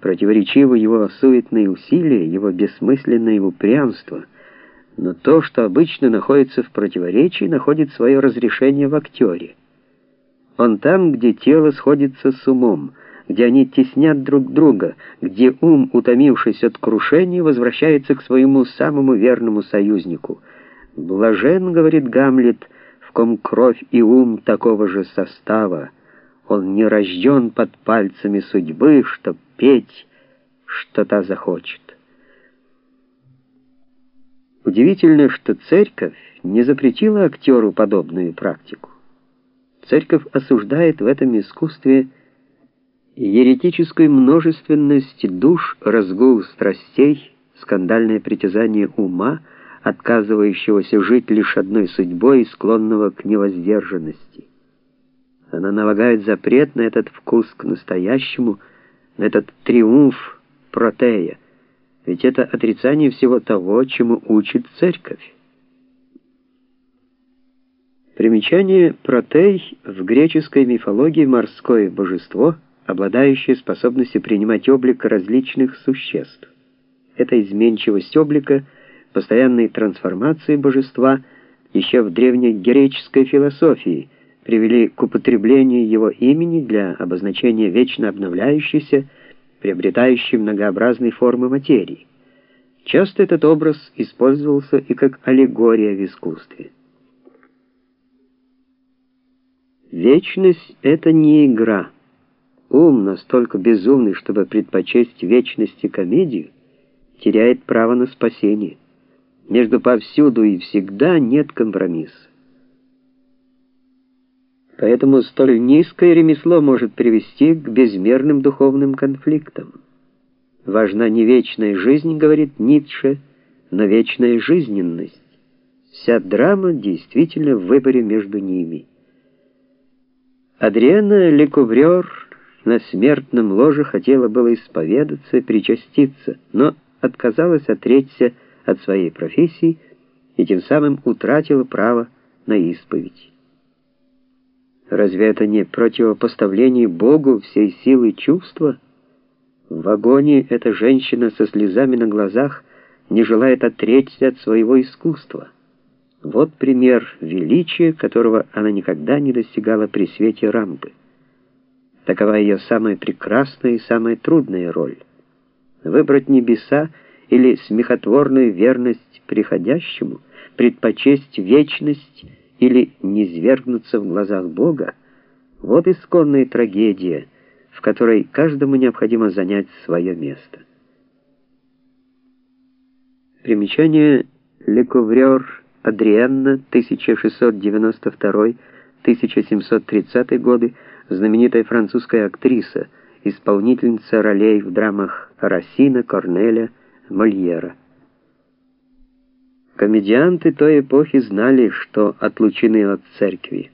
Противоречивы его суетные усилия, его бессмысленное упрямство. Но то, что обычно находится в противоречии, находит свое разрешение в актере. Он там, где тело сходится с умом, где они теснят друг друга, где ум, утомившись от крушения, возвращается к своему самому верному союзнику. «Блажен, — говорит Гамлет, — в ком кровь и ум такого же состава, он не рожден под пальцами судьбы, чтоб петь, что та захочет. Удивительно, что церковь не запретила актеру подобную практику. Церковь осуждает в этом искусстве еретическую множественность душ, разгул страстей, скандальное притязание ума, отказывающегося жить лишь одной судьбой и склонного к невоздержанности. Она налагает запрет на этот вкус к настоящему, на этот триумф протея, ведь это отрицание всего того, чему учит церковь. Примечание протей в греческой мифологии морское божество, обладающее способностью принимать облик различных существ. Эта изменчивость облика, постоянные трансформации божества еще в древней греческой философии – привели к употреблению его имени для обозначения вечно обновляющейся, приобретающей многообразные формы материи. Часто этот образ использовался и как аллегория в искусстве. Вечность — это не игра. Ум, настолько безумный, чтобы предпочесть вечности комедию, теряет право на спасение. Между повсюду и всегда нет компромисса. Поэтому столь низкое ремесло может привести к безмерным духовным конфликтам. Важна не вечная жизнь, говорит Ницше, но вечная жизненность. Вся драма действительно в выборе между ними. Адриана Лекуврёр на смертном ложе хотела было исповедаться причаститься, но отказалась отречься от своей профессии и тем самым утратила право на исповедь. Разве это не противопоставление Богу всей силы чувства? В вагоне эта женщина со слезами на глазах не желает отречься от своего искусства. Вот пример величия, которого она никогда не достигала при свете рампы. Такова ее самая прекрасная и самая трудная роль. Выбрать небеса или смехотворную верность приходящему, предпочесть вечность — или низвергнуться в глазах Бога, вот исконная трагедия, в которой каждому необходимо занять свое место. Примечание Лекуврёр Адриенна, 1692-1730 годы, знаменитая французская актриса, исполнительница ролей в драмах Рассина, Корнеля, Мольера. Комедианты той эпохи знали, что отлучены от церкви.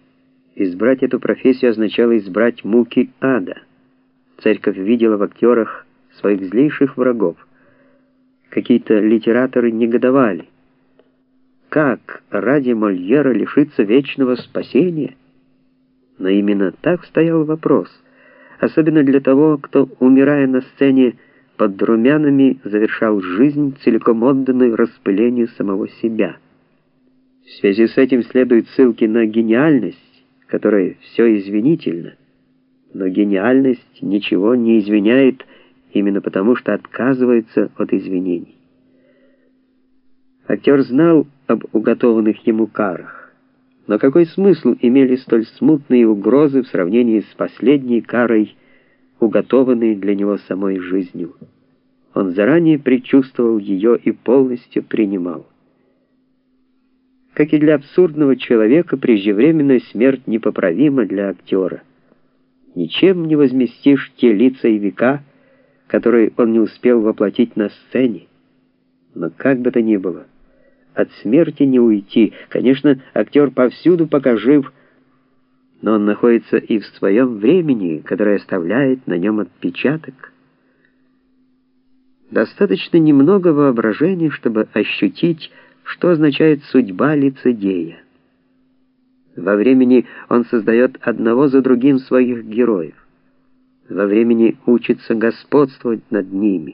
Избрать эту профессию означало избрать муки ада. Церковь видела в актерах своих злейших врагов. Какие-то литераторы негодовали. Как ради Мольера лишиться вечного спасения? Но именно так стоял вопрос, особенно для того, кто, умирая на сцене, под румянами завершал жизнь, целиком отданную распылению самого себя. В связи с этим следуют ссылки на гениальность, которая все извинительно. Но гениальность ничего не извиняет именно потому, что отказывается от извинений. Актер знал об уготованных ему карах. Но какой смысл имели столь смутные угрозы в сравнении с последней карой, уготованной для него самой жизнью? Он заранее предчувствовал ее и полностью принимал. Как и для абсурдного человека, преждевременная смерть непоправима для актера. Ничем не возместишь те лица и века, которые он не успел воплотить на сцене. Но как бы то ни было, от смерти не уйти. Конечно, актер повсюду пока жив, но он находится и в своем времени, которое оставляет на нем отпечаток. Достаточно немного воображения, чтобы ощутить, что означает судьба лицедея. Во времени он создает одного за другим своих героев. во времени учится господствовать над ними,